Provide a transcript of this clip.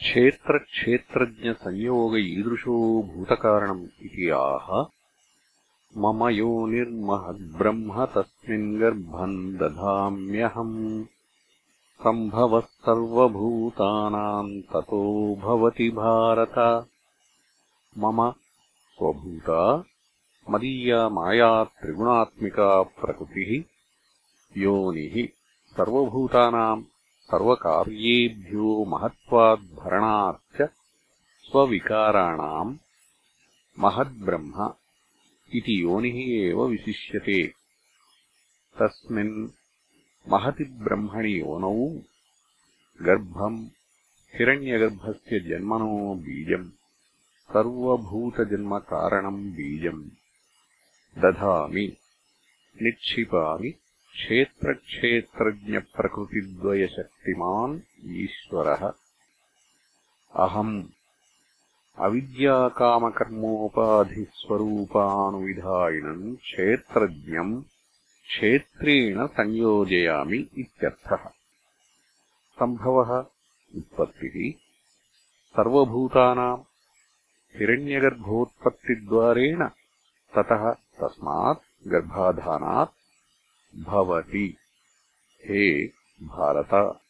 क्षेत्रक्षेत्रज्ञसंयोग ईदृशो भूतकारणम् इति आह। मम योनिर्महद्ब्रह्म तस्मिन् गर्भम् दधाम्यहम्। सम्भवः सर्वभूतानाम् ततो भवति भारत। मम स्वभूता मदीया माया त्रिगुणात्मिका प्रकृतिः योनिः सर्वभूतानाम् सर्वकार्येभ्यो महत्त्वाद्भरणाच्च स्वविकाराणाम् महद्ब्रह्म इति योनिः एव विशिष्यते। तस्मिन् महति ब्रह्मणि योनौ गर्भम् हिरण्यगर्भस्य जन्मनो बीजम् सर्वभूतजन्मकारणम् बीजम् दधामि निक्षिपामि क्षेत्रक्षेत्रज्ञप्रकृतिद्वयशक्तिमान् ईश्वरः। अहम् अविद्याकामकर्मोपाधिस्वरूपानुविधायिनम् क्षेत्रज्ञम् क्षेत्रेण संयोजयामि इत्यर्थः। सम्भवः उत्पत्तिः। सर्वभूतानाम् हिरण्यगर्भोत्पत्तिद्वारेण ततः तस्मात् गर्भाधानात् भवति। हे भारत।